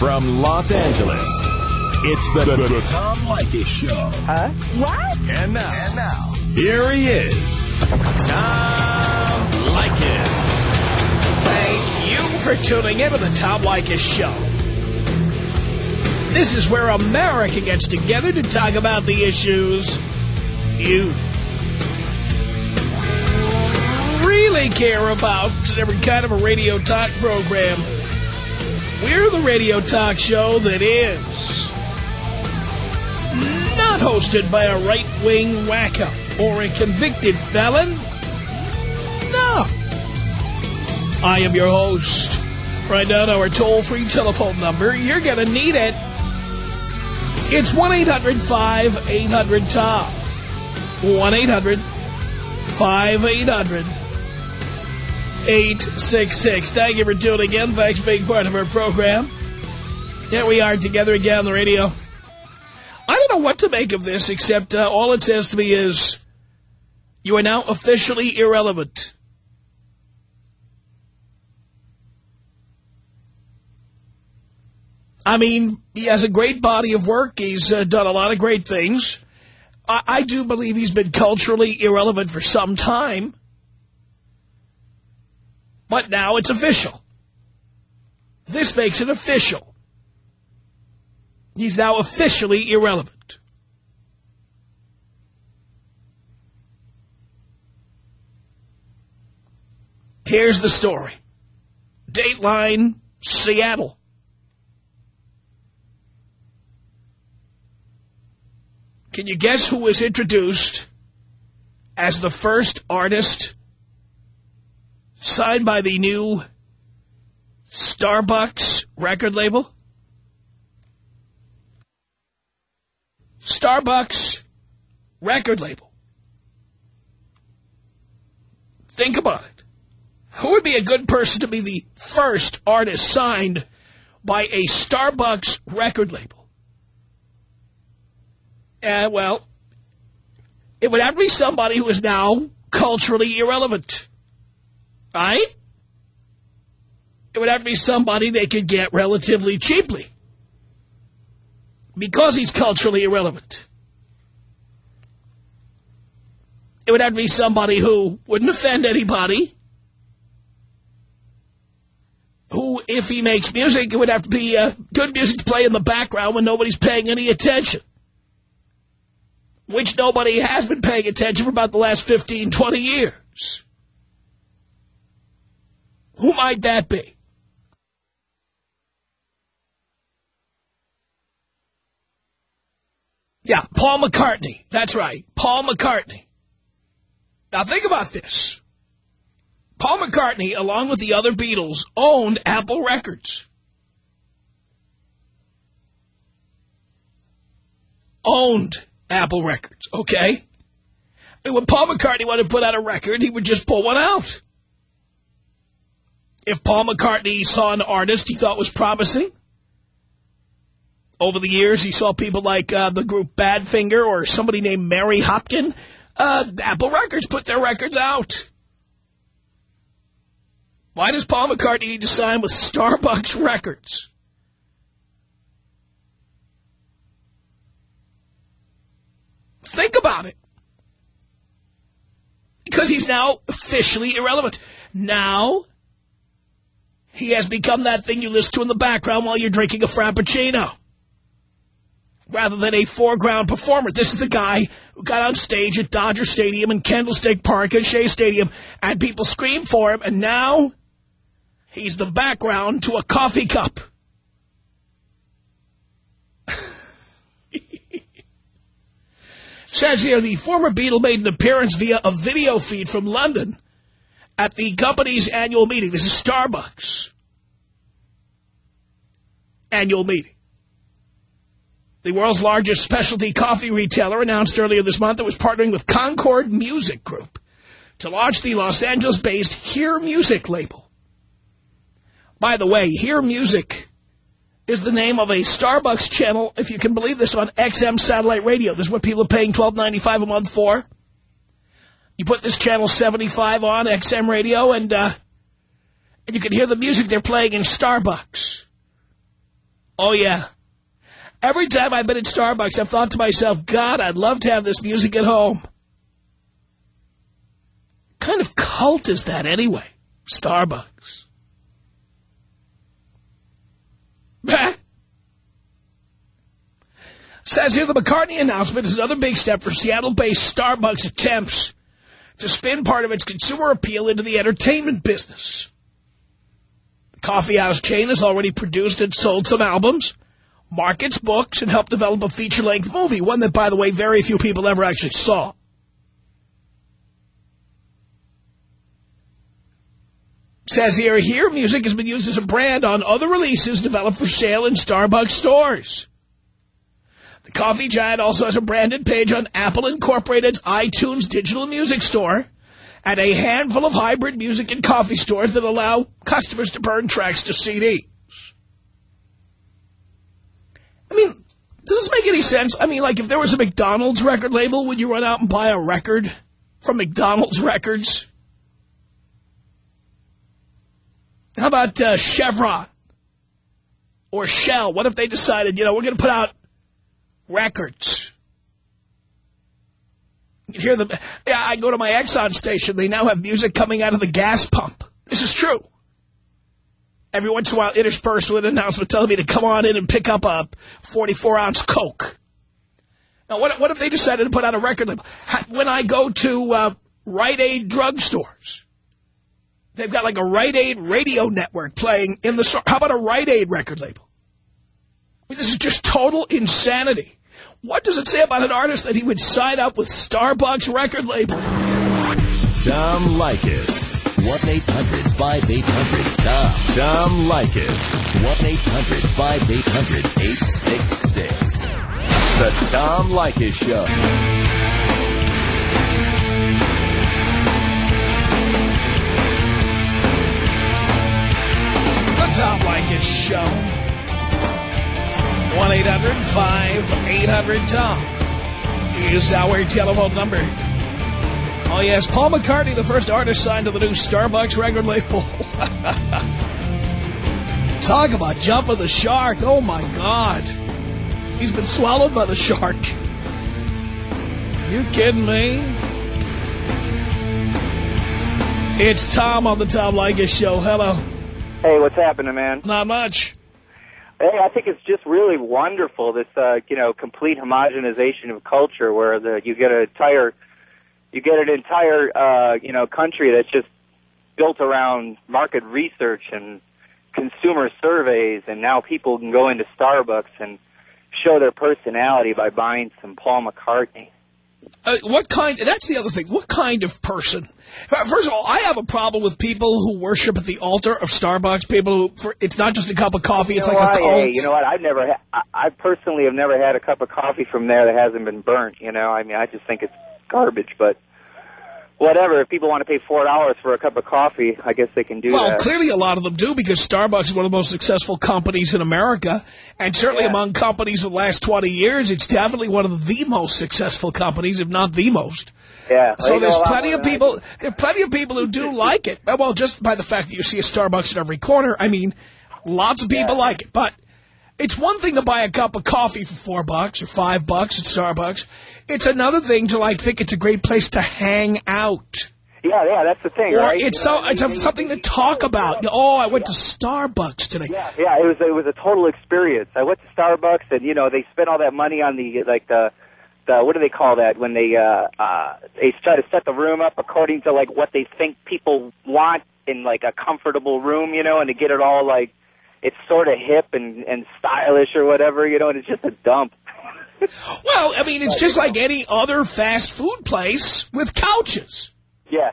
From Los Angeles, it's the, the, the Tom Leykis Show. Huh? What? And now, and now, here he is, Tom Leykis. Thank you for tuning in to the Tom Leykis Show. This is where America gets together to talk about the issues you really care about. Every kind of a radio talk program. We're the radio talk show that is not hosted by a right-wing wacko or a convicted felon. No. I am your host. Write down our toll-free telephone number. You're going to need it. It's 1-800-5800-TOM. 1-800-5800-866. Thank you for tuning in. Thanks for being part of our program. Here we are together again on the radio. I don't know what to make of this, except uh, all it says to me is, you are now officially irrelevant. I mean, he has a great body of work. He's uh, done a lot of great things. I, I do believe he's been culturally irrelevant for some time. But now it's official. This makes it official. He's now officially irrelevant. Here's the story. Dateline, Seattle. Can you guess who was introduced as the first artist signed by the new Starbucks record label? Starbucks record label. Think about it. Who would be a good person to be the first artist signed by a Starbucks record label? Uh, well, it would have to be somebody who is now culturally irrelevant. Right? It would have to be somebody they could get relatively cheaply. Because he's culturally irrelevant. It would have to be somebody who wouldn't offend anybody. Who, if he makes music, it would have to be uh, good music to play in the background when nobody's paying any attention which nobody has been paying attention for about the last 15, 20 years. Who might that be? Yeah, Paul McCartney. That's right, Paul McCartney. Now think about this. Paul McCartney, along with the other Beatles, owned Apple Records. Owned Apple Records, okay? When Paul McCartney wanted to put out a record, he would just pull one out. If Paul McCartney saw an artist he thought was promising, over the years he saw people like uh, the group Badfinger or somebody named Mary Hopkin, uh, Apple Records put their records out. Why does Paul McCartney need to sign with Starbucks Records? Think about it. Because he's now officially irrelevant. Now, he has become that thing you listen to in the background while you're drinking a Frappuccino. Rather than a foreground performer. This is the guy who got on stage at Dodger Stadium and Candlestick Park and Shea Stadium, and people screamed for him, and now he's the background to a coffee cup. Says here, the former Beatle made an appearance via a video feed from London at the company's annual meeting. This is Starbucks. Annual meeting. The world's largest specialty coffee retailer announced earlier this month it was partnering with Concord Music Group to launch the Los Angeles-based Hear Music label. By the way, Hear Music is the name of a Starbucks channel, if you can believe this, on XM satellite radio. This is what people are paying $12.95 a month for. You put this channel 75 on XM radio, and uh, and you can hear the music they're playing in Starbucks. Oh, yeah. Every time I've been at Starbucks, I've thought to myself, God, I'd love to have this music at home. What kind of cult is that anyway? Starbucks. Says here the McCartney announcement is another big step for Seattle-based Starbucks attempts to spin part of its consumer appeal into the entertainment business. The coffeehouse chain has already produced and sold some albums, markets books, and helped develop a feature-length movie, one that, by the way, very few people ever actually saw. Says here, Hear Music has been used as a brand on other releases developed for sale in Starbucks stores. Coffee giant also has a branded page on Apple Incorporated's iTunes digital music store and a handful of hybrid music and coffee stores that allow customers to burn tracks to CDs. I mean, does this make any sense? I mean, like, if there was a McDonald's record label, would you run out and buy a record from McDonald's Records? How about uh, Chevron or Shell? What if they decided, you know, we're going to put out records? You hear them. Yeah, I go to my Exxon station. They now have music coming out of the gas pump. This is true. Every once in a while, interspersed with an announcement telling me to come on in and pick up a 44-ounce Coke. Now, what, what if they decided to put out a record label? When I go to uh, Rite Aid drugstores, they've got like a Rite Aid radio network playing in the store. How about a Rite Aid record label? I mean, this is just total insanity. What does it say about an artist that he would sign up with Starbucks record label? Tom Leykis. 1-800-5800-TOM. Tom Leykis. 1-800-5800-866. The Tom Leykis Show. The Tom Leykis Show. 1-800-5800-TOM is our telephone number. Oh, yes, Paul McCartney, the first artist signed to the new Starbucks record label. Talk about jumping the shark. Oh, my God. He's been swallowed by the shark. You kidding me? It's Tom on the Tom Leykis Show. Hello. Hey, what's happening, man? Not much. Hey, I think it's just really wonderful, this, uh, you know, complete homogenization of culture where the, you get an entire you get an entire uh, you know country that's just built around market research and consumer surveys, and now people can go into Starbucks and show their personality by buying some Paul McCartney. Uh, what kind, that's the other thing, what kind of person? First of all, I have a problem with people who worship at the altar of Starbucks, people who, for, it's not just a cup of coffee, it's you know like a cult. Hey, you know what, I've never, ha I, I personally have never had a cup of coffee from there that hasn't been burnt, you know, I mean, I just think it's garbage, but whatever. If people want to pay four dollars for a cup of coffee, I guess they can do well, that. Well, clearly a lot of them do because Starbucks is one of the most successful companies in America, and certainly Yeah. among companies of the last 20 years, it's definitely one of the most successful companies, if not the most. Yeah. So there's plenty of people. There are plenty of people who do like it. Well, just by the fact that you see a Starbucks at every corner, I mean, lots of people Yeah. like it. But it's one thing to buy a cup of coffee for four bucks or five bucks at Starbucks. It's another thing to like think it's a great place to hang out. Yeah, yeah, that's the thing, Or right? it's so it's something to talk about. Oh, I went to Starbucks today. Yeah, yeah, it was it was a total experience. I went to Starbucks and you know they spent all that money on the like the the what do they call that when they uh uh they try to set the room up according to like what they think people want in like a comfortable room, you know, and to get it all like it's sort of hip and and stylish or whatever, you know, and it's just a dump. Well, I mean, it's just like any other fast food place with couches. yeah.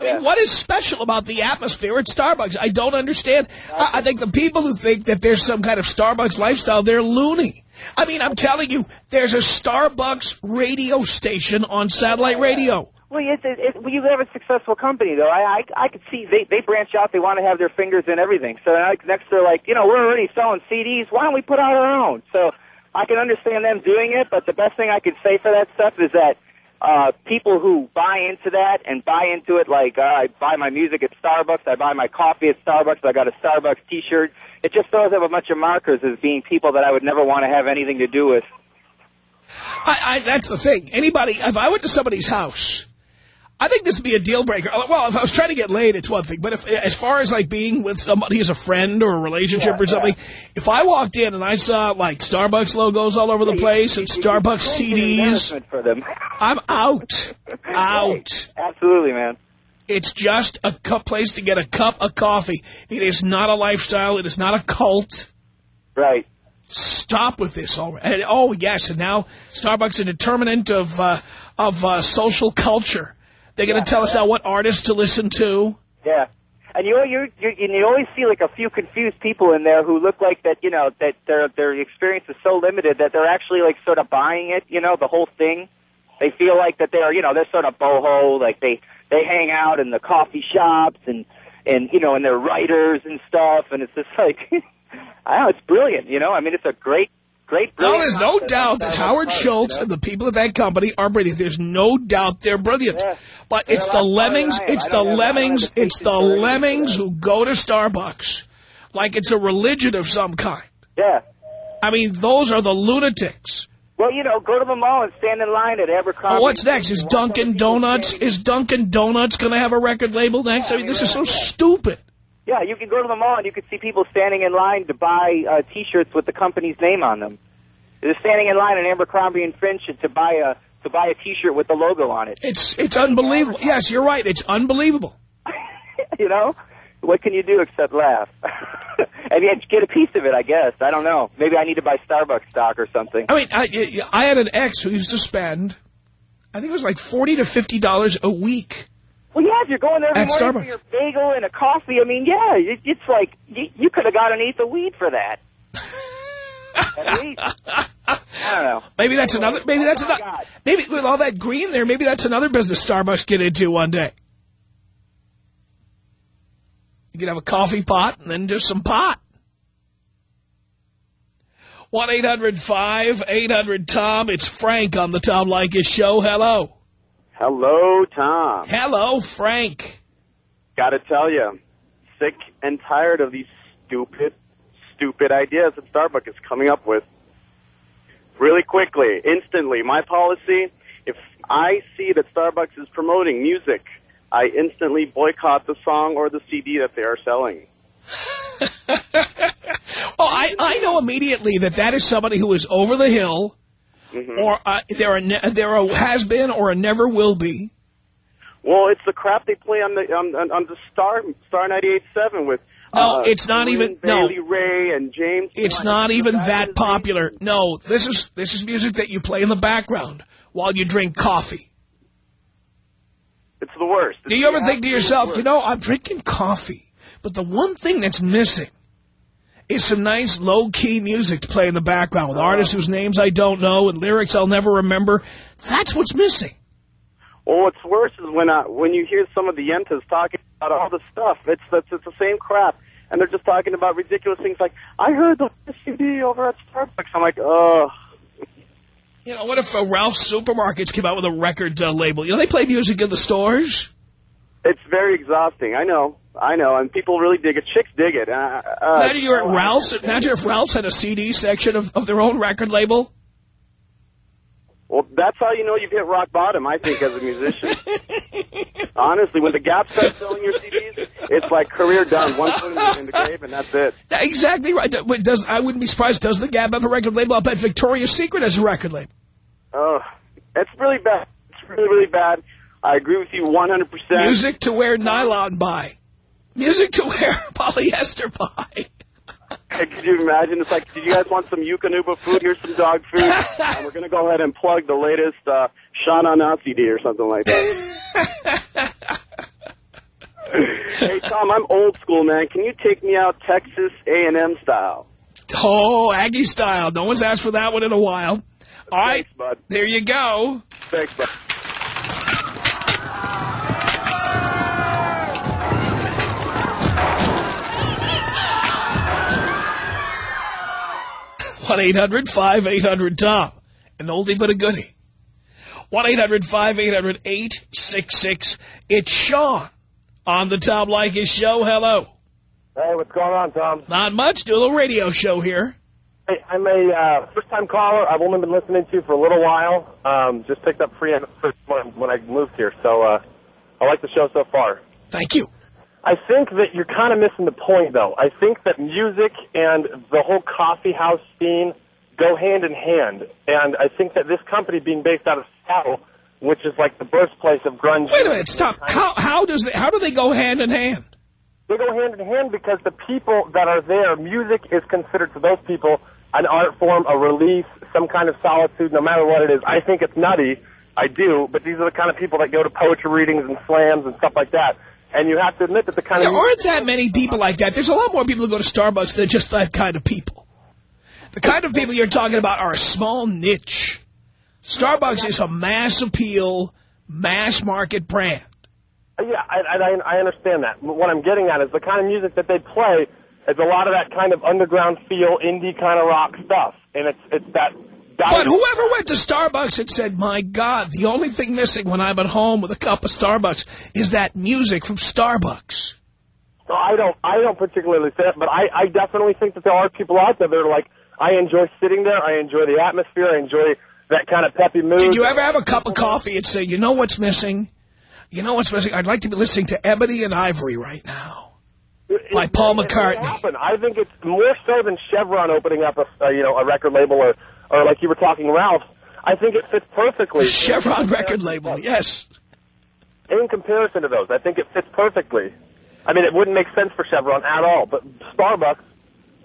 I mean, Yeah. what is special about the atmosphere at Starbucks? I don't understand. I, I think the people who think that there's some kind of Starbucks lifestyle, they're loony. I mean, I'm telling you, there's a Starbucks radio station on satellite radio. Well, it, well, you have a successful company, though. I, I, I could see they, they branch out. They want to have their fingers in everything. So next they're like, you know, we're already selling CDs. Why don't we put out our own? So I can understand them doing it, but the best thing I could say for that stuff is that uh, people who buy into that and buy into it like uh, I buy my music at Starbucks, I buy my coffee at Starbucks, I got a Starbucks T-shirt. it just throws up a bunch of markers as being people that I would never want to have anything to do with. I, I, that's the thing. Anybody, if I went to somebody's house, I think this would be a deal breaker. Uh, well, if I was trying to get laid, it's one thing. But if, as far as like being with somebody as a friend or a relationship Yeah, or something, yeah. if I walked in and I saw like Starbucks logos all over the place and Starbucks CDs, for them. I'm out. Out. Absolutely, man. It's just a cup place to get a cup of coffee. It is not a lifestyle. It is not a cult. Right. Stop with this already. And, oh, yes, and now Starbucks is a determinant of, uh, of uh, social culture. They're going Yeah, to tell us yeah. now what artists to listen to. Yeah. And you you you you always see like a few confused people in there who look like that you know that their their experience is so limited that they're actually like sort of buying it you know the whole thing. They feel like that they're you know they're sort of boho like they they hang out in the coffee shops and and you know and they're writers and stuff and it's just like I know it's brilliant you know I mean it's a great great. No, there's no doubt that Howard Schultz you know? and the people at that company are brilliant. There's no doubt they're brilliant. Yeah. But it's the lemmings, than I am. it's the don't have- I don't have lemmings, it's the or anything for lemmings who go to Starbucks like it's a religion of some kind. Yeah. I mean, those are the lunatics. Well, you know, go to the mall and stand in line at Abercrombie. Well, what's next? Is Dunkin' Donuts, is Dunkin' Donuts going to have a record label next? I mean, this is so stupid. Yeah, you can go to the mall and you can see people standing in line to buy uh, T-shirts with the company's name on them. They're standing in line at Abercrombie and Finch to buy a to buy a T-shirt with the logo on it. It's, it's unbelievable. Yes, you're right. It's unbelievable. you know, what can you do except laugh? and yet get a piece of it, I guess. I don't know. Maybe I need to buy Starbucks stock or something. I mean, I, I had an ex who used to spend, I think it was like 40 to $50 a week. Well, yeah, if you're going there every At morning Starbucks. for your bagel and a coffee, I mean, yeah, it, it's like you, you could have got an eighth of weed for that. At least. I don't know. Maybe that's another, oh maybe that's Oh, another, maybe with all that green there, maybe that's another business Starbucks get into one day. You can have a coffee pot and then just some pot. 1-800-5800-TOM. It's Frank on the Tom Leykis Show. Hello. Hello, Tom. Hello, Frank. Got to tell you, sick and tired of these stupid, stupid ideas that Starbucks is coming up with. Really quickly, instantly, my policy, if I see that Starbucks is promoting music, I instantly boycott the song or the CD that they are selling. Oh, I, I know immediately that that is somebody who is over the hill, or uh, there are ne- there are, has been or never will be. Well, it's the crap they play on the on, on, on the Star Star 98.7 with No, uh, it's not Corinne even- no. Bailey Rae and James. It's not even That that popular. No, this is this is music that you play in the background while you drink coffee. It's the worst. Do you ever think to yourself, you know, I'm drinking coffee, but the one thing that's missing is some nice low-key music to play in the background with artists whose names I don't know and lyrics I'll never remember. That's what's missing. Well, what's worse is when uh, when you hear some of the yentas talking about all this stuff. It's it's, it's the same crap, and they're just talking about ridiculous things like, "I heard the CD over at Starbucks." I'm like, oh, You know, what if uh, Ralph's Supermarkets came out with a record uh, label? You know, they play music in the stores. It's very exhausting. I know, I know, and people really dig it. Chicks dig it. Uh, uh, Imagine you're at Ralph's. Imagine if Ralph's had a CD section of, of their own record label. Well, that's how you know you've hit rock bottom. I think as a musician. Honestly, when the Gap starts selling your CDs, it's like career done. One foot in the, grave, and that's it. Exactly right. Does I wouldn't be surprised. Does the Gap have a record label? I'll bet Victoria's Secret has a record label. Oh, it's really bad. It's really, really bad. I agree with you 100%. Music to wear nylon by. Music to wear polyester by. Could you imagine? It's like, do you guys want some Eukanuba food? Here's some dog food. and we're going to go ahead and plug the latest uh, Shauna Na CD or something like that. hey, Tom, I'm old school, man. Can you take me out Texas A&M style? Oh, Aggie style. No one's asked for that one in a while. All right, Thanks, bud. there you go. Thanks, bud. One 800 tom An oldie but a goodie. 1-800-5800-866. It's Sean on the Tom Leykis Show. Hello. Hey, what's going on, Tom? Not much. Do a little radio show here. Hey, I'm a uh, first-time caller. I've only been listening to you for a little while. Um, just picked up free when, when I moved here, so uh, I like the show so far. Thank you. I think that you're kind of missing the point, though. I think that music and the whole coffee house scene go hand in hand, and I think that this company being based out of Seattle, which is like the birthplace of grunge. Wait a minute, stop. How how does they, how do they go hand in hand? They go hand in hand because the people that are there, music is considered to those people an art form, a release, some kind of solitude, no matter what it is. I think it's nutty. I do, but these are the kind of people that go to poetry readings and slams and stuff like that. And you have to admit that the kind There of... aren't that many people like that. There's a lot more people who go to Starbucks than just that kind of people. The kind of people you're talking about are a small niche. Starbucks is a mass appeal, mass market brand. Uh, yeah, I, I, I understand that. What I'm getting at is the kind of music that they play is a lot of that kind of underground feel, indie kind of rock stuff. And it's, it's that... But whoever went to Starbucks and said, my God, the only thing missing when I'm at home with a cup of Starbucks is that music from Starbucks. I don't. I don't particularly say that, but I, I definitely think that there are people out there that are like, I enjoy sitting there, I enjoy the atmosphere, I enjoy that kind of peppy mood. Did you ever have a cup of coffee and say, you know what's missing? You know what's missing? I'd like to be listening to Ebony and Ivory right now. By Paul It- McCartney. I think it's more so than Chevron opening up a, a you know a record label or or like you were talking Ralph. I think it fits perfectly. Chevron record label, yes. In comparison to those, I think it fits perfectly. I mean, it wouldn't make sense for Chevron at all, but Starbucks,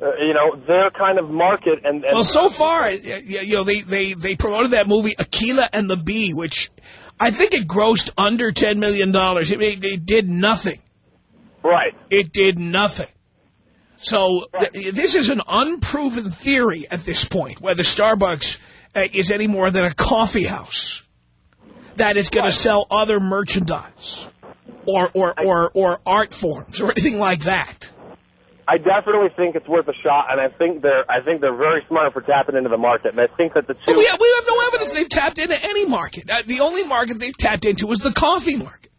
uh, you know, their kind of market and, and Well, so far, you know, they, they, they promoted that movie, Akeelah and the Bee, which I think it grossed under $10 million. It, it did nothing. right. It did nothing. So th this is an unproven theory at this point, whether Starbucks uh, is any more than a coffee house. that is going to sell other merchandise or, or, or, or art forms or anything like that. I definitely think it's worth a shot, and I think they're I think they're very smart for tapping into the market, and I think that the two. But we have, we have no evidence they've tapped into any market. Uh, the only market they've tapped into is the coffee market.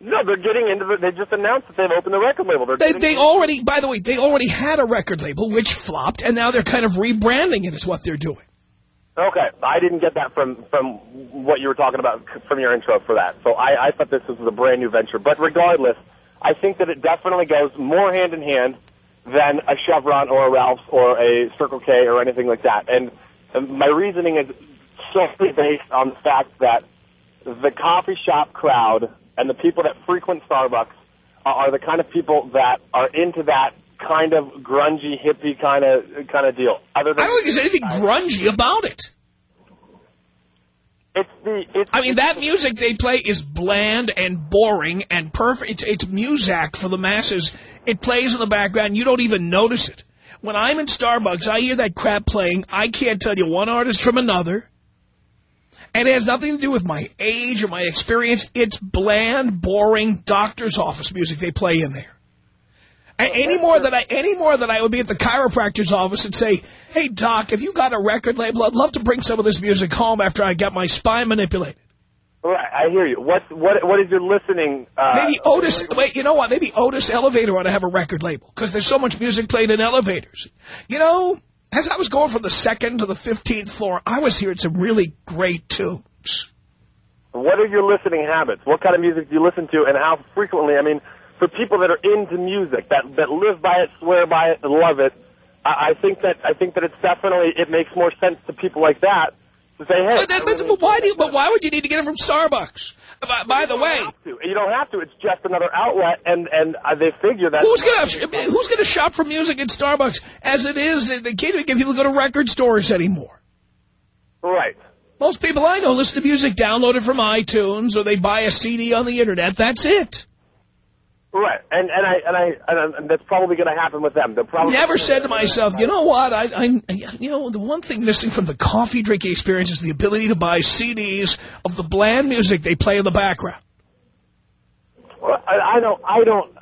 No, they're getting into the. They just announced that they've opened a record label. They're They, they already, by the way, they already had a record label which flopped, and now they're kind of rebranding it is what they're doing. Okay, I didn't get that from from what you were talking about from your intro for that. So I, I thought this was a brand new venture. But regardless, I think that it definitely goes more hand in hand than a Chevron or a Ralph's or a Circle K or anything like that. And, and my reasoning is solely based on the fact that the coffee shop crowd and the people that frequent Starbucks are, the kind of people that are into that kind of grungy hippie kind of kind of deal. Other than I don't think there's anything grungy about it. it's the it's I mean, that music they play is bland and boring and perfect. It's, it's music for the masses. It plays in the background. You don't even notice it. When I'm in Starbucks, I hear that crap playing. I can't tell you one artist from another. And it has nothing to do with my age or my experience. It's bland, boring doctor's office music they play in there. A- Any more than I, any more than I would be at the chiropractor's office and say, "Hey doc, have you got a record label? I'd love to bring some of this music home after I got my spine manipulated." Right, I hear you. What what what is your listening? Uh, Maybe Otis. Wait, you know what? Maybe Otis Elevator ought to have a record label because there's so much music played in elevators. You know, as I was going from the second to the fifteenth floor, I was hearing some really great tunes. What are your listening habits? What kind of music do you listen to, and how frequently? I mean, for people that are into music, that that live by it, swear by it, and love it, I, I think that I think that it's definitely it makes more sense to people like that to say, hey. But, that, but, but why do? You, but why would you need to get it from Starbucks? By, by the way, You don't have to. It's just another outlet, and and uh, they figure that. who's gonna who's gonna shop for music at Starbucks? As it is, they can't even get people to go to record stores anymore. Right. Most people I know listen to music downloaded from iTunes or they buy a CD on the internet. That's it. Right, and and I and I and, and that's probably going to happen with them. They're probably Never said to myself, you know what? I, I, you know, the one thing missing from the coffee drinking experience is the ability to buy CDs of the bland music they play in the background. Well, I, I don't. I don't.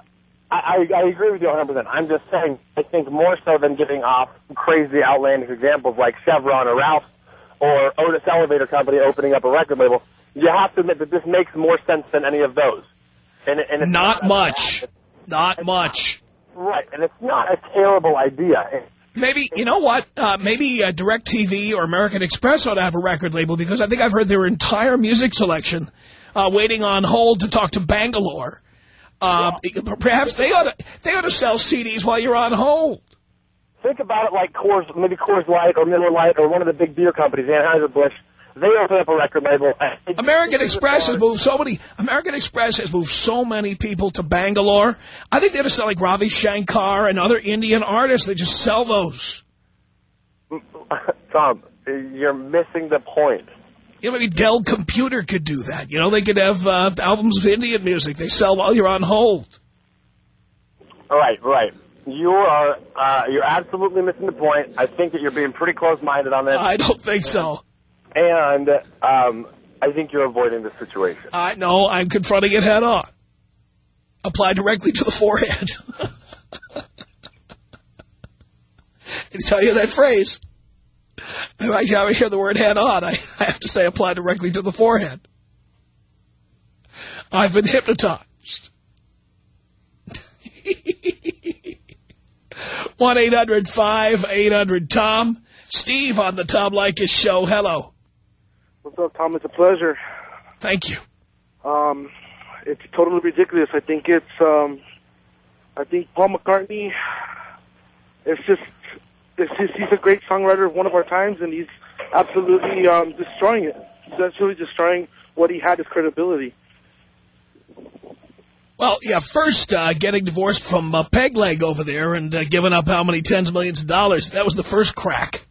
I, I I agree with you 100. percent I'm just saying. I think more so than giving off crazy, outlandish examples like Chevron or Ralph or Otis Elevator Company opening up a record label. You have to admit that this makes more sense than any of those. And, and it's Not much. Not much. Right, and it's not a terrible idea. Maybe, you know what, uh, maybe uh, DirecTV or American Express ought to have a record label because I think I've heard their entire music selection uh, waiting on hold to talk to Bangalore. Uh, Perhaps they ought, to, they ought to sell CDs while you're on hold. Think about it like Coors, maybe Coors Light or Miller Lite or one of the big beer companies, Anheuser-Busch. They open up a record label. American Express has moved so many. American Express has moved so many people to Bangalore. I think they ought to sell like Ravi Shankar and other Indian artists. They just sell those. Tom, you're missing the point. You know, maybe Dell Computer could do that. You know, they could have uh, albums of Indian music. They sell while you're on hold. Right, right. You are uh, you're absolutely missing the point. I think that you're being pretty close-minded on this. I don't think so. And um, I think you're avoiding the situation. I know. I'm confronting it head on. Apply directly to the forehead. I tell you that phrase. Every I hear the word head on, I, I have to say apply directly to the forehead. I've been hypnotized. 1-800-5800-TOM. Steve on the Tom Leykis show. Hello. What's up, Tom? It's a pleasure. Thank you. Um, it's totally ridiculous. I think it's, um, I think Paul McCartney, it's just, it's just, he's a great songwriter of one of our times, and he's absolutely um, destroying it. He's absolutely destroying what he had, his credibility. Well, yeah, first uh, getting divorced from uh, Peg Leg over there and uh, giving up how many tens of millions of dollars. That was the first crack.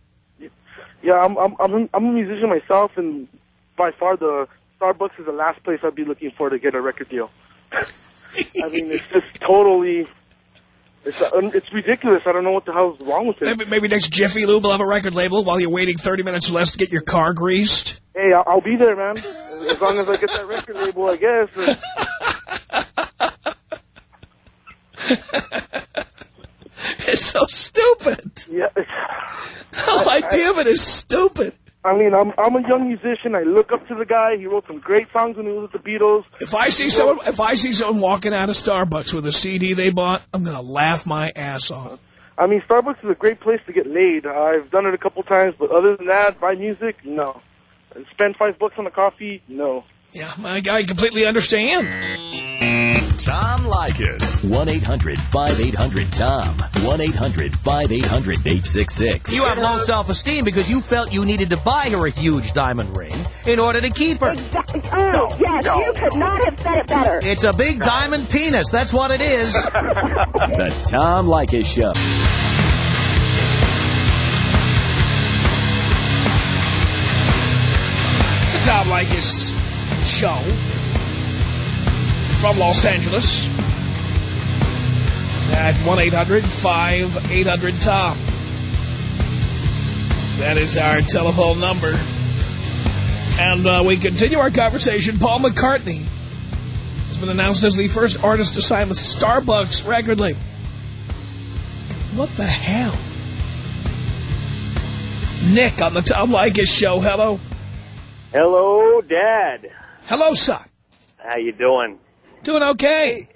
Yeah, I'm I'm I'm a, I'm a musician myself, and by far the Starbucks is the last place I'd be looking for to get a record deal. I mean, it's just totally, it's it's ridiculous. I don't know what the hell's wrong with it. Maybe, maybe next Jiffy Lube will have a record label while you're waiting 30 minutes less to get your car greased. Hey, I'll, I'll be there, man. As long as I get that record label, I guess. it's so stupid. Yeah. The idea of it is stupid. I mean, I'm I'm a young musician. I look up to the guy. He wrote some great songs when he was with the Beatles. If I see someone, if I see someone walking out of Starbucks with a CD they bought, I'm gonna laugh my ass off. I mean, Starbucks is a great place to get laid. I've done it a couple times, but other than that, buy music, no. Spend five bucks on a coffee, no. Yeah, I, I completely understand. Tom Leykis. 1-800-5800-TOM. 1-800-5800-866. You have low self-esteem because you felt you needed to buy her a huge diamond ring in order to keep her. Exactly. Oh, yes, you could not have said it better. It's a big diamond penis. That's what it is. The Tom Leykis Show. The Tom Leykis show from Los Angeles at 1-800-5800-TOM. That is our telephone number. And uh, we continue our conversation. Paul McCartney has been announced as the first artist to sign with Starbucks record label. What the hell? Nick on the Tom Leykis show. Hello. Hello, Dad. Hello, son. How you doing? Doing okay.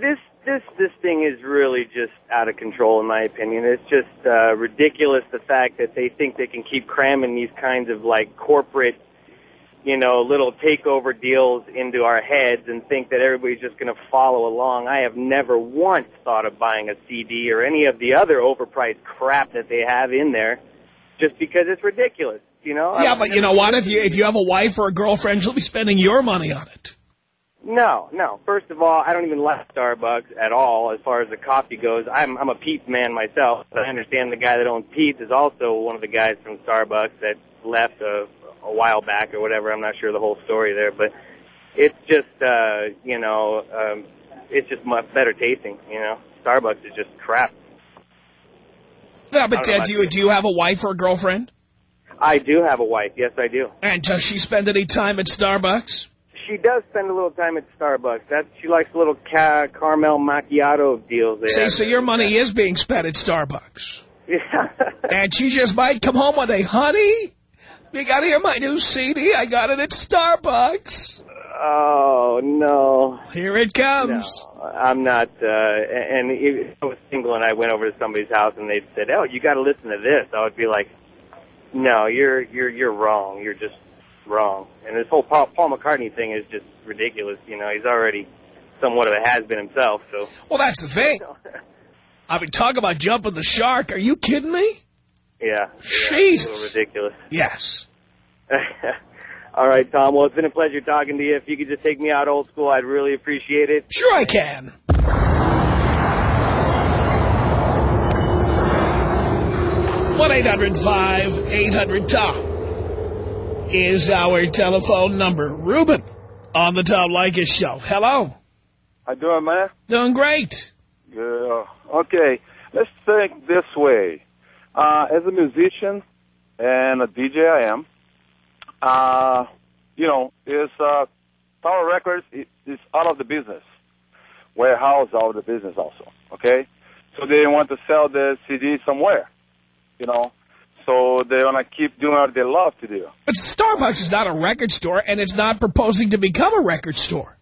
This this this thing is really just out of control, in my opinion. It's just uh, ridiculous the fact that they think they can keep cramming these kinds of like corporate, you know, little takeover deals into our heads and think that everybody's just going to follow along. I have never once thought of buying a CD or any of the other overpriced crap that they have in there, just because it's ridiculous. You know? Yeah, but you know what? If you if you have a wife or a girlfriend, she'll be spending your money on it. No, no. First of all, I don't even like Starbucks at all as far as the coffee goes. I'm I'm a Pete's man myself, but I understand the guy that owns Pete's is also one of the guys from Starbucks that left a, a while back or whatever. I'm not sure the whole story there, but it's just uh, you know, um, it's just much better tasting. You know, Starbucks is just crap. Yeah, but uh, do you do you have a wife or a girlfriend? I do have a wife. Yes, I do. And does she spend any time at Starbucks? She does spend a little time at Starbucks. That she likes the little ca- caramel macchiato deals they See, have. so your money is being spent at Starbucks. Yeah. And she just might come home one day, honey, you got to hear my new CD. I got it at Starbucks. Oh, no. Here it comes. No, I'm not. Uh, and if I was single and I went over to somebody's house and they said, "Oh, you got to listen to this," I would be like, "No, you're you're you're wrong. You're just wrong." And this whole Paul, Paul McCartney thing is just ridiculous. You know, he's already somewhat of a has been himself. So. Well, that's the thing. I mean, talk about jumping the shark. Are you kidding me? Yeah. Jesus. It's a little ridiculous. Yes. All right, Tom. Well, it's been a pleasure talking to you. If you could just take me out old school, I'd really appreciate it. Sure I can. one 800 tom is our telephone number. Ruben on the Tom Leykis show. Hello. How doing, man? Doing great. Yeah. Okay. Let's think this way. Uh, as a musician and a DJ I am, uh, you know, is uh, Tower Records is, is out of the business. Warehouse out of the business also. Okay, so they want to sell the CD somewhere. You know, so they want to keep doing what they love to do. But Starbucks is not a record store, and it's not proposing to become a record store.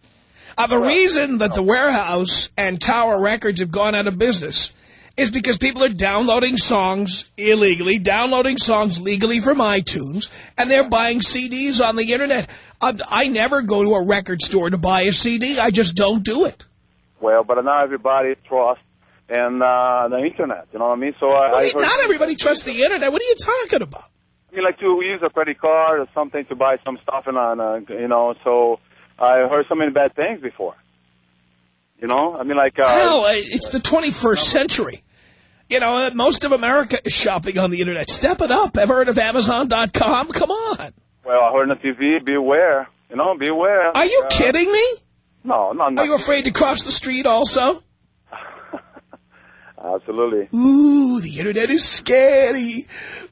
Uh, the reason that the Warehouse and Tower Records have gone out of business is because people are downloading songs illegally, downloading songs legally from iTunes, and they're buying CDs on the Internet. I, I never go to a record store to buy a CD. I just don't do it. Well, but now everybody trusts and uh, the Internet, you know what I mean? So I, well, I heard, Not everybody trusts the Internet. What are you talking about? I mean, like to use a credit card or something to buy some stuff, and uh, you know, so I heard so many bad things before. You know, I mean, like... Uh, Hell, it's the 21st century. You know, uh, most of America is shopping on the Internet. Step it up. Ever heard of Amazon.com? Come on. Well, I heard on the TV, beware. You know, beware. Are you uh, kidding me? No, no, no. Are you afraid to cross the street also? Absolutely. Ooh, the Internet is scary.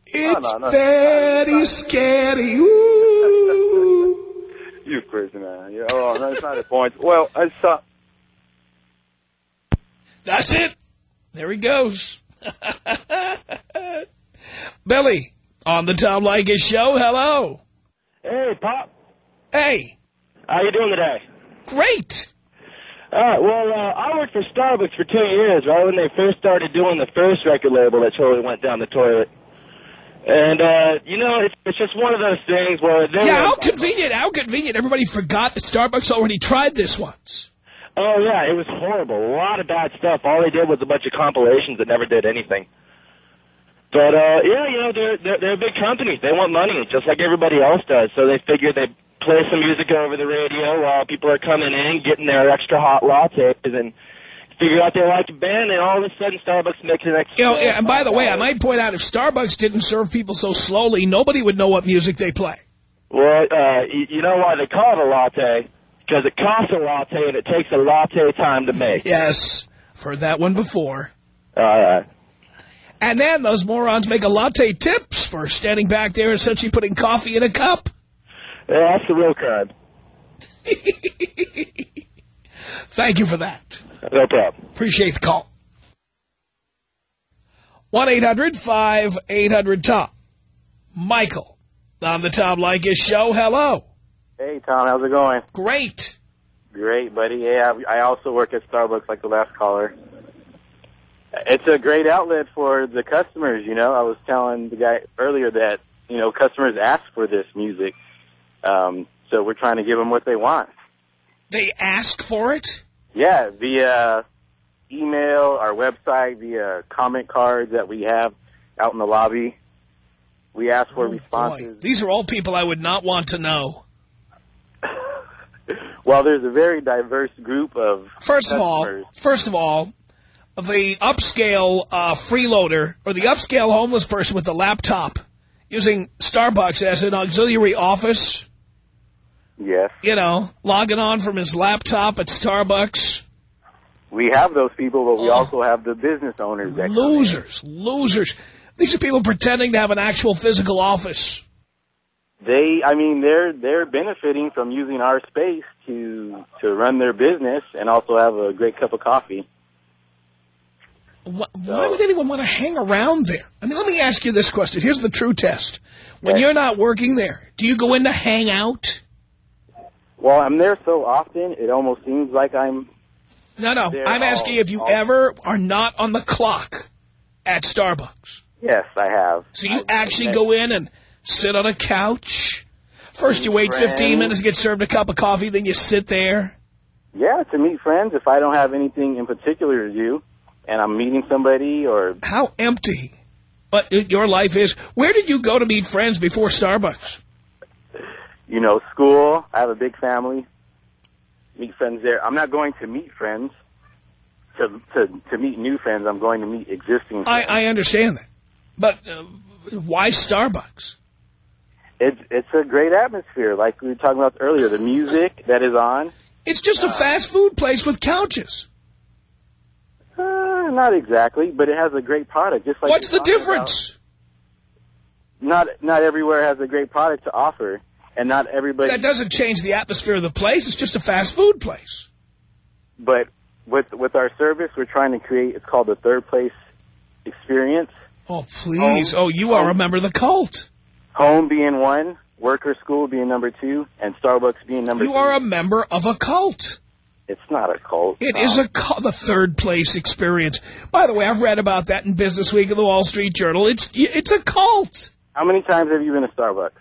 It's no, no, very scary. Ooh. you crazy man. Yeah, oh, no, it's not the point. Well, I saw... That's it. There he goes. Billy, on the Tom Leykis show, hello. Hey, Pop. Hey. How you doing today? Great. Right, well, uh, I worked for Starbucks for two years, right when they first started doing the first record label that totally went down the toilet. And, uh, you know, it's, it's just one of those things where... They yeah, how convenient, how convenient. Everybody forgot that Starbucks already tried this once. Oh, yeah, it was horrible. A lot of bad stuff. All they did was a bunch of compilations that never did anything. But, uh, yeah, you know, they're, they're, they're a big company. They want money, just like everybody else does. So they figure they play some music over the radio while people are coming in, getting their extra hot lattes, and figure out they like a band, and all of a sudden Starbucks makes an extra... You know, and by the way, I might point out, if Starbucks didn't serve people so slowly, nobody would know what music they play. Well, uh, you know why they call it a latte? Because it costs a latte, and it takes a latte time to make. Yes, I've heard that one before. All right. And then those morons make a latte tips for standing back there essentially putting coffee in a cup. Uh, yeah, that's the real crime. Thank you for that. No problem. Appreciate the call. 1-800-5800-TOM. Michael on the Tom Leykis show. Hello. Hey, Tom. How's it going? Great. Great, buddy. Yeah, I also work at Starbucks like the last caller. It's a great outlet for the customers, you know. I was telling the guy earlier that, you know, customers ask for this music. Um, so we're trying to give them what they want. They ask for it? Yeah, via email, our website, via comment cards that we have out in the lobby. We ask for oh, responses. Boy. These are all people I would not want to know. well, there's a very diverse group of First customers. of all, first of all, the upscale uh, freeloader or the upscale homeless person with the laptop using Starbucks as an auxiliary office. Yes. You know, logging on from his laptop at Starbucks. We have those people, but we oh. also have the business owners. That losers, losers. These are people pretending to have an actual physical office. They, I mean, they're they're benefiting from using our space to to run their business and also have a great cup of coffee. Why, why would anyone want to hang around there? I mean, let me ask you this question. Here's the true test. When you're not working there, do you go in to hang out? Well, I'm there so often, it almost seems like I'm. No, no. I'm all- asking if you all- ever are not on the clock at Starbucks. Yes, I have. So you I- actually go in and sit on a couch. First you wait 15 minutes to get served a cup of coffee, then you sit there. Yeah, to meet friends if I don't have anything in particular to do, and I'm meeting somebody or How empty but your life is. Where did you go to meet friends before Starbucks? You know school. I have a big family. Meet friends there. I'm not going to meet friends to to to meet new friends. I'm going to meet existing. I, friends. I understand that. But uh, why Starbucks? It's it's a great atmosphere, like we were talking about earlier. The music that is on. It's just a fast food place with couches. Uh, not exactly, but it has a great product. Just like What's the difference? about. Not not everywhere has a great product to offer, and not everybody. That doesn't change the atmosphere of the place. It's just a fast food place. But with with our service, we're trying to create. It's called the third place experience. Oh, please. Oh, you are a member of the cult. Home being one, worker school being number two, and Starbucks being number. You are a member of a cult. It's not a cult. It is a cult, the third place experience. By the way, I've read about that in Business Week of the Wall Street Journal. It's it's a cult. How many times have you been to Starbucks?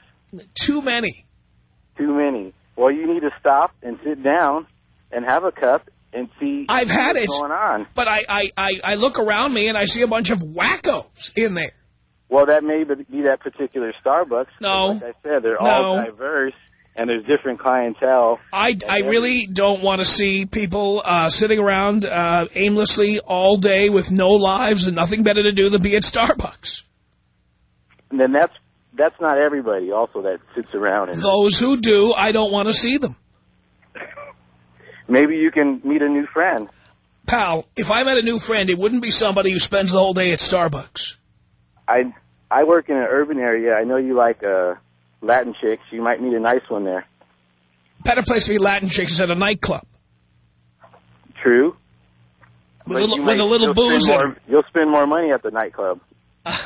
Too many. Too many. Well, you need to stop and sit down and have a cup and see. I've had what's it. going on. But I, I, I, I look around me and I see a bunch of wackos in there. Well, that may be that particular Starbucks. No. Like I said, they're all diverse and there's different clientele. I, I really don't want to see people uh, sitting around uh, aimlessly all day with no lives and nothing better to do than be at Starbucks. And then that's that's not everybody also that sits around and Those who do, I don't want to see them. maybe you can meet a new friend. Pal, if I met a new friend, it wouldn't be somebody who spends the whole day at Starbucks. I I work in an urban area. I know you like uh, Latin chicks. You might meet a nice one there. Better place to be Latin chicks is at a nightclub. True. With, a, you little- might- with a little booze more. You'll spend more money at the nightclub. I'm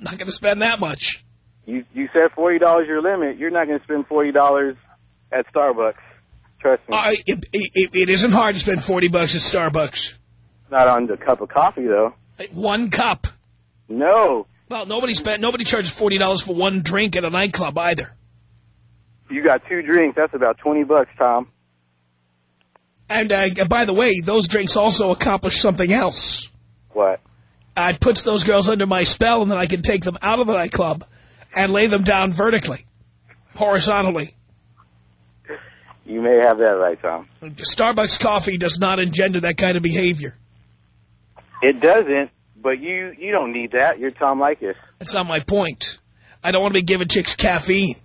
not going to spend that much. You forty dollars your limit. You're not going to spend forty dollars at Starbucks. Trust me. I, it, it, it isn't hard to spend 40 bucks at Starbucks. Not on the cup of coffee though. One cup. No. Well, nobody spent. Nobody charges $40 for one drink at a nightclub either. You got two drinks. That's about twenty bucks, Tom. And uh, by the way, those drinks also accomplish something else. What? Uh, it puts those girls under my spell, and then I can take them out of the nightclub and lay them down vertically, horizontally. You may have that right, Tom. Starbucks coffee does not engender that kind of behavior. It doesn't, but you you don't need that. You're Tom Leykis. That's not my point. I don't want to be giving chicks caffeine.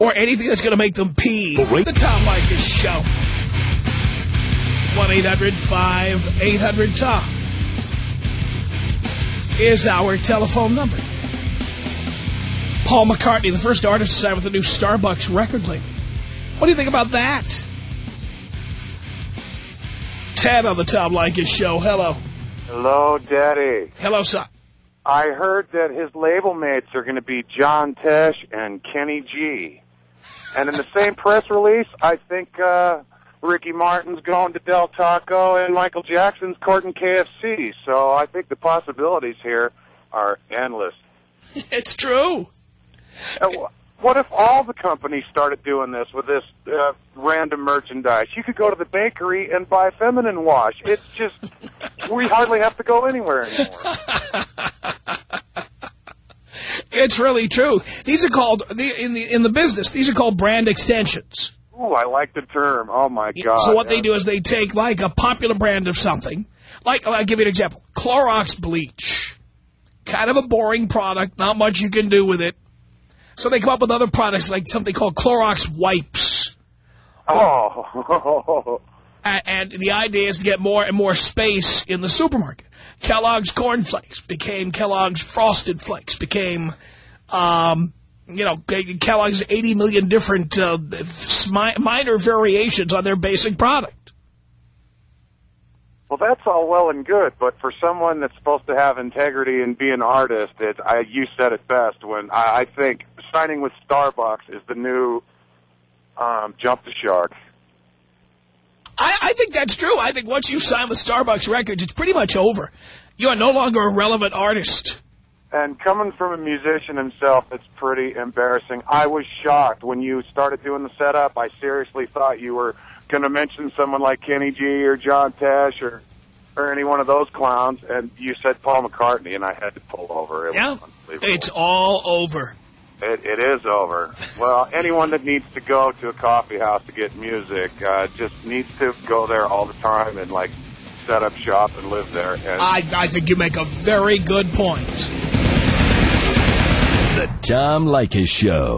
Or anything that's going to make them pee. The Tom Leykis Show. 1-800-5800-TOM is our telephone number. Paul McCartney, the first artist to sign with the new Starbucks record label. What do you think about that? Ted on the Tom Leykis Show. Hello. Hello, Daddy. Hello, son. I heard that his label mates are going to be John Tesh and Kenny G. And in the same press release, I think uh, Ricky Martin's going to Del Taco and Michael Jackson's courting KFC. So I think the possibilities here are endless. It's true. Uh, what if all the companies started doing this with this uh, random merchandise? You could go to the bakery and buy feminine wash. It's just, we hardly have to go anywhere anymore. It's really true. These are called in the in the business. These are called brand extensions. Ooh, I like the term. Oh my God. so what they do is they take like a popular brand of something. Like I'll give you an example: Clorox bleach, kind of a boring product, not much you can do with it. So they come up with other products like something called Clorox wipes. Oh. And the idea is to get more and more space in the supermarket. Kellogg's Corn Flakes became Kellogg's Frosted Flakes, became, um, you know, Kellogg's 80 million different uh, minor variations on their basic product. Well, that's all well and good, but for someone that's supposed to have integrity and be an artist, it, I, you said it best when I, I think signing with Starbucks is the new um, jumped the shark. I, I think that's true. I think once you sign with Starbucks Records, it's pretty much over. You are no longer a relevant artist. And coming from a musician himself, it's pretty embarrassing. I was shocked when you started doing the setup. I seriously thought you were going to mention someone like Kenny G or John Tesh or or any one of those clowns, and you said Paul McCartney, and I had to pull over. It Yeah. It's all over. It, it is over. Well, anyone that needs to go to a coffee house to get music uh, just needs to go there all the time and like set up shop and live there. And I, I think you make a very good point. The Tom Leykis Show.